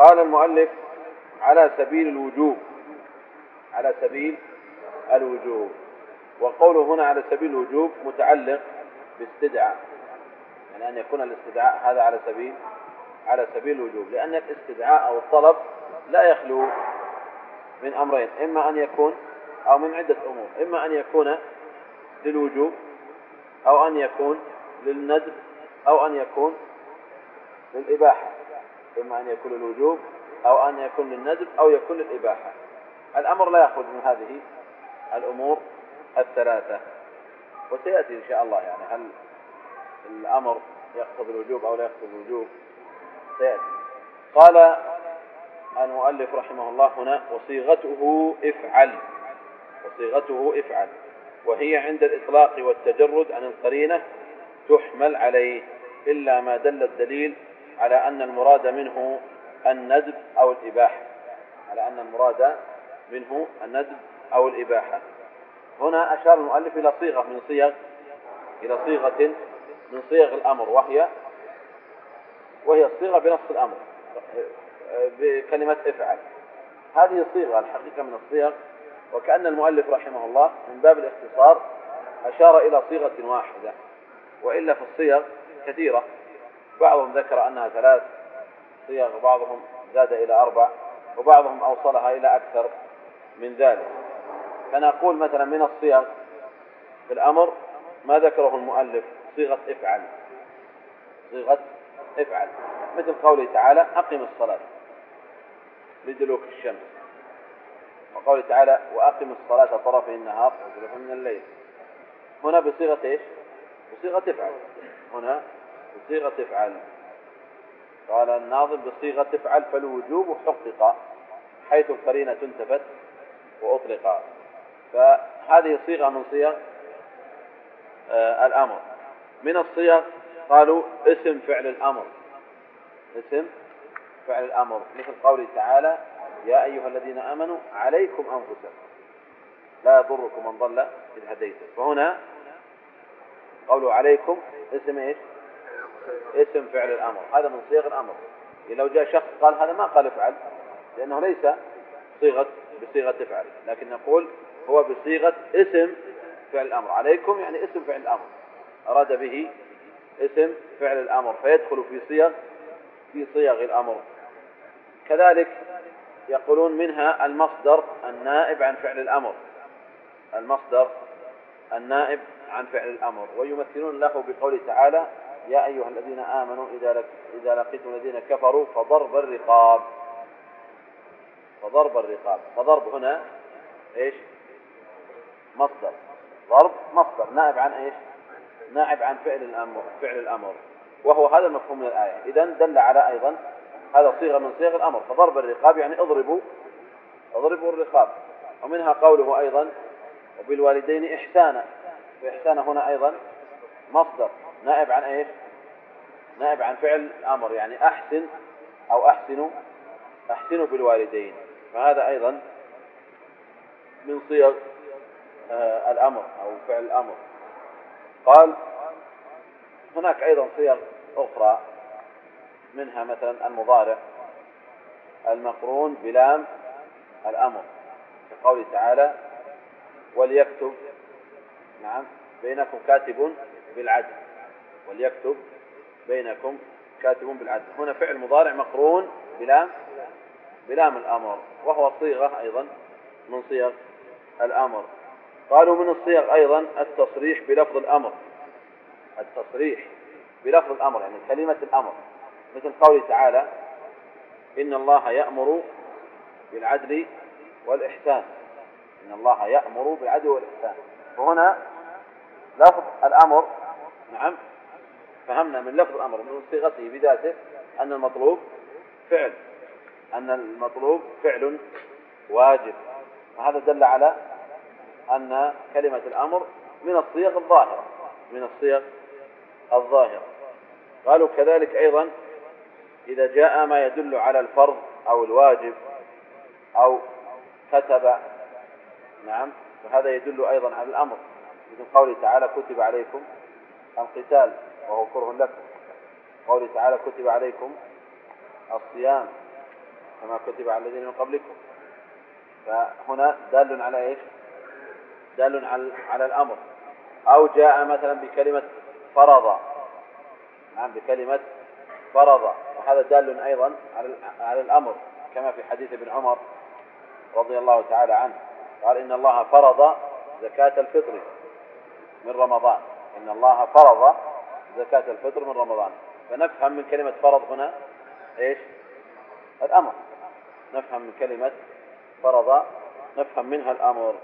قال المؤلف على سبيل الوجوب على سبيل الوجوب. وقوله هنا على سبيل الوجوب متعلق باستدعاء يعني أن يكون الاستدعاء هذا على سبيل على سبيل الوجوب لأن الاستدعاء أو الطلب لا يخلو من أمرين إما أن يكون أو من عدة أمور إما أن يكون للوجوب أو أن يكون للندب أو أن يكون للإباحة. إما أن يكون للوجوب أو أن يكون للندب أو يكون للإباحة. الأمر لا يخرج من هذه الأمور الثلاثة. وسيأتي إن شاء الله يعني هل الأمر يقتضي الوجوب أو لا يقتضي الوجوب. سيأتي. قال المؤلف رحمه الله هنا وصيغته افعل. وصيغته افعل. وهي عند الإطلاق والتجرد عن القرينة تحمل عليه إلا ما دل الدليل على أن المراد منه الندب أو الإباحة. على أن المراد منه الندب أو الإباحة. هنا أشار المؤلف إلى صيغة من صيغ إلى صيغة من صيغ الأمر وهي وهي الصيغة بنص الأمر بكلمة افعل. هذه الصيغة الحقيقة من الصيغ وكأن المؤلف رحمه الله من باب الاختصار أشار إلى صيغة واحدة وإلا في الصيغ كثيرة. بعضهم ذكر أنها ثلاث صيغ وبعضهم زاد إلى أربع وبعضهم أوصلها إلى أكثر من ذلك. فنقول مثلا من الصيغ في الأمر ما ذكره المؤلف صيغة افعل. صيغة افعل. مثل قوله تعالى أقم الصلاة لدلوك الشمس. وقوله تعالى وأقم الصلاة طرفي النهار وزلفا من الليل. هنا بصيغة إيش؟ بصيغة افعل. هنا بصيغة افعل قال الناظم بصيغة افعل فالوجوب حقق حيث القرينة انتفت وأطلق. فهذه صيغة من صيغ آه الأمر. من الصيغ قالوا اسم فعل الأمر. اسم فعل الأمر. مثل قوله تعالى يا أيها الذين آمنوا عليكم أنفسكم لا يضركم من ضل إذ هديتم. فهنا قوله عليكم اسم إيش؟ اسم فعل الأمر. هذا من صيغ الأمر. لو جاء شخص قال هذا ما قال افعل لأنه ليس صيغة بصيغة افعل لكن نقول هو بصيغة اسم فعل الأمر. عليكم يعني اسم فعل الأمر. أراد به اسم فعل الأمر فيدخل في صيغ في صيغ الأمر. كذلك يقولون منها المصدر النائب عن فعل الأمر. المصدر النائب عن فعل الأمر. ويمثلون له بقوله تعالى يا أيها الذين آمنوا إذا إذا لقيتم الذين كفروا فضرب الرقاب. فضرب الرقاب. فضرب هنا إيش؟ مصدر. ضرب مصدر. نائب عن إيش؟ نائب عن فعل الأمر فعل الأمر. وهو هذا المفهوم من الآية. اذا دل على أيضا هذا صيغة من صيغ الأمر. فضرب الرقاب يعني اضربوا اضربوا الرقاب. ومنها قوله أيضا وبالوالدين إحسانا. واحسان هنا أيضا مصدر. نائب عن إيش؟ نائب عن فعل الأمر يعني أحسن أو احسنوا احسنوا بالوالدين فهذا أيضا من صيغ آه، الأمر أو فعل الأمر. قال هناك أيضا صيغ أخرى منها مثلا المضارع المقرون بلام الأمر في قوله تعالى وليكتب نعم بينكم كاتب بالعدل وليكتب بينكم كاتب بالعدل. هنا فعل مضارع مقرون بلام بلام الأمر وهو صيغة أيضا من صيغ الأمر. قالوا من الصيغ أيضا التصريح بلفظ الأمر. التصريح بلفظ الأمر يعني كلمة الأمر. مثل قوله تعالى إن الله يأمر بالعدل والإحسان. إن الله يأمر بالعدل والإحسان. وهنا لفظ الأمر نعم فهمنا من لفظ الأمر من صيغته بذاته أن المطلوب فعل أن المطلوب فعل واجب. وهذا دل على أن كلمة الأمر من الصيغ الظاهرة من الصيغ الظاهرة. قالوا كذلك أيضا إذا جاء ما يدل على الفرض أو الواجب أو كتب. نعم فهذا يدل أيضا على الأمر. مثل قوله تعالى كتب عليكم القتال. وهو كره لكم قوله تعالى كتب عليكم الصيام كما كتب على الذين من قبلكم. فهنا دال على إيش؟ دال على على الأمر. أو جاء مثلا بكلمة فرض. نعم بكلمة فرض. وهذا دال أيضا على على الأمر كما في حديث ابن عمر رضي الله تعالى عنه. قال إن الله فرض زكاة الفطر من رمضان. إن الله فرض زكاة الفطر من رمضان. فنفهم من كلمة فرض هنا إيش؟ الأمر. نفهم من كلمة فرض نفهم منها الأمر.